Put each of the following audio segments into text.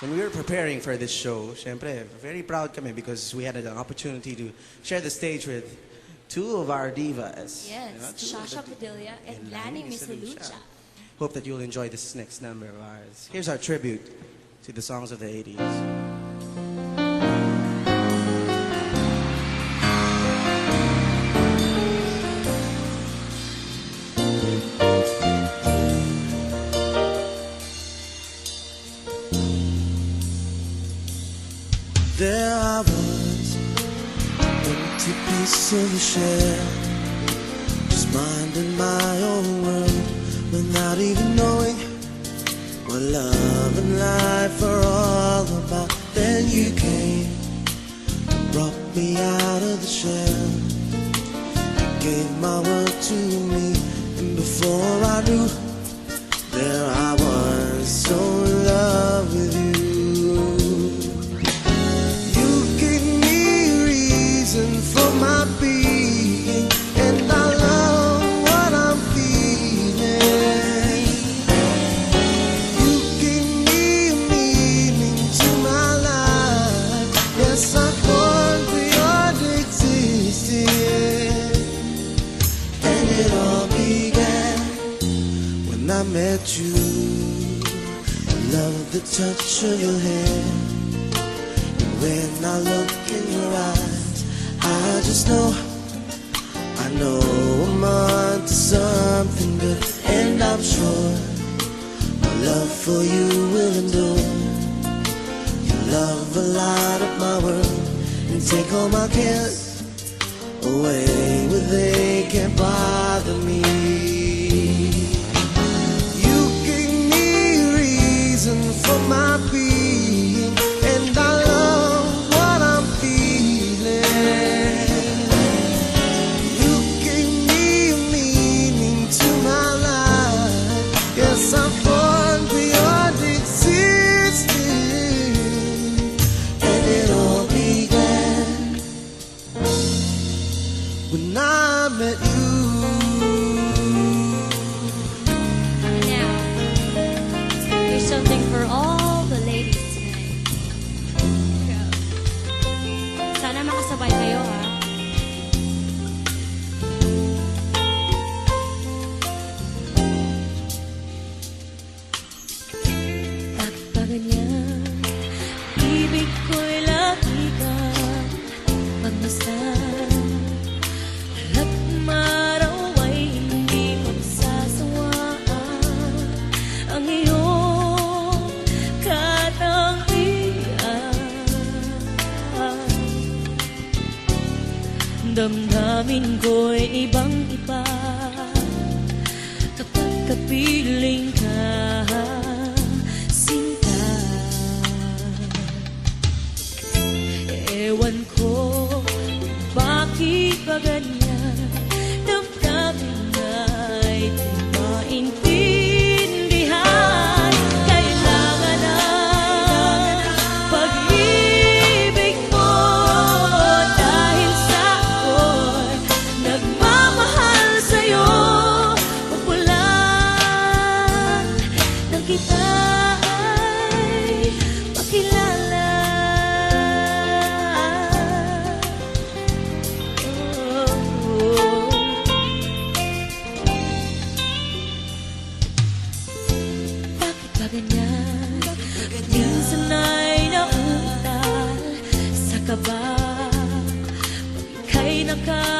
when we were preparing for this show, syempre, very proud kami because we had an opportunity to share the stage with two of our divas. Yes, You know, Zsa Zsa Padilla and Lani Misalucha. Hope that you'll enjoy this next number of ours. Here's our tribute to the songs of the 80s. Empty piece of a shell, just minding my own world without even knowing what love and life are all about. Then you came and brought me out of the shell, You gave my world to me, and before I knew, there I was, so you. I love the touch of your hand. When I look in your eyes, I just know, I know I'm on to something good, and I'm sure my love for you will endure. You love a lot of my world, and take all my cares when I met you. vin goi bang ika'y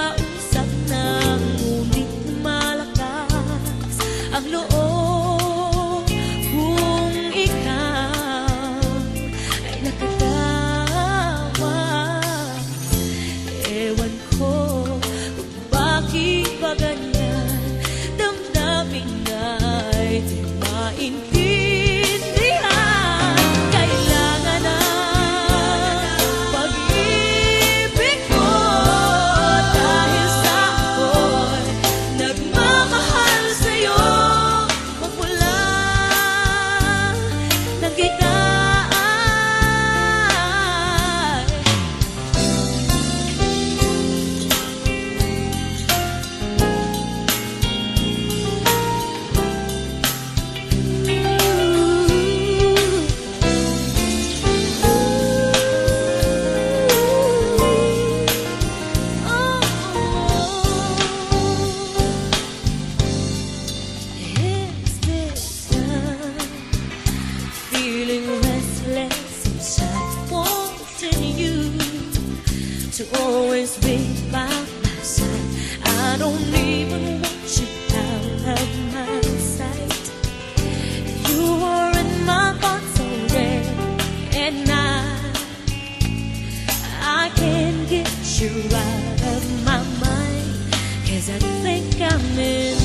feeling restless inside, wanting you to always be by my side. I don't even want you out of my sight. You are in my thoughts all day and night. I can't get you out of my mind, cause I think I'm in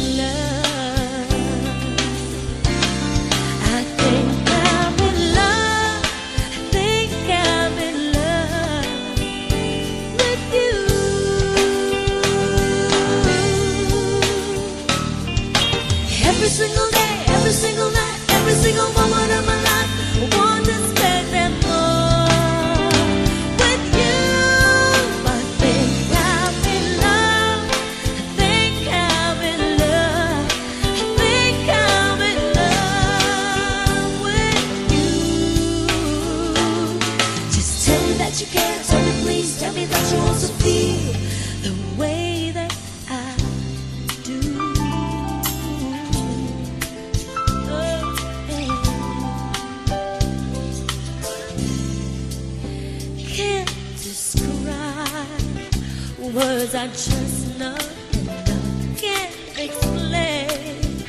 I just know and can't explain.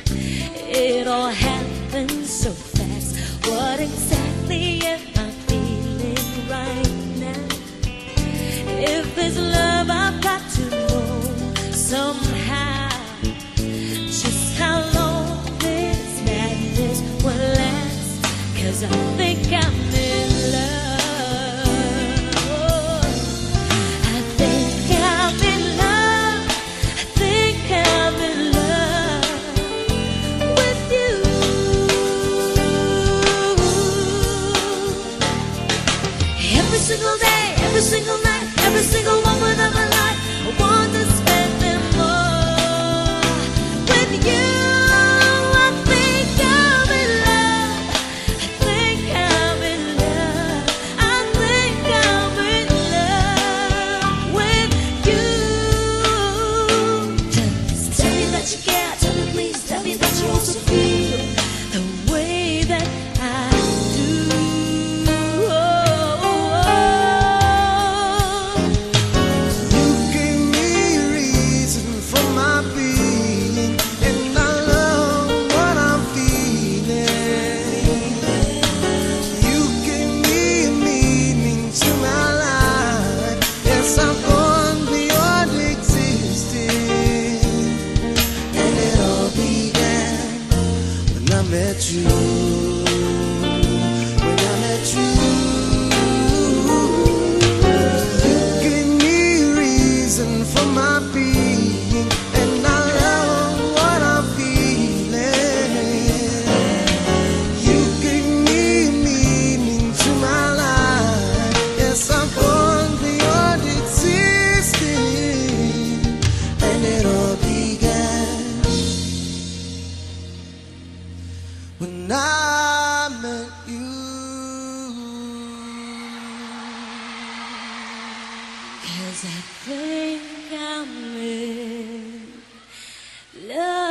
It all happens so fast. What exactly am I feeling right now? If there's love, I've got to know somehow just how long this madness will last. Cause I think I'm in love. Single day, every single night, every single moment of my life, I want to met you. Cause I think I'm in love.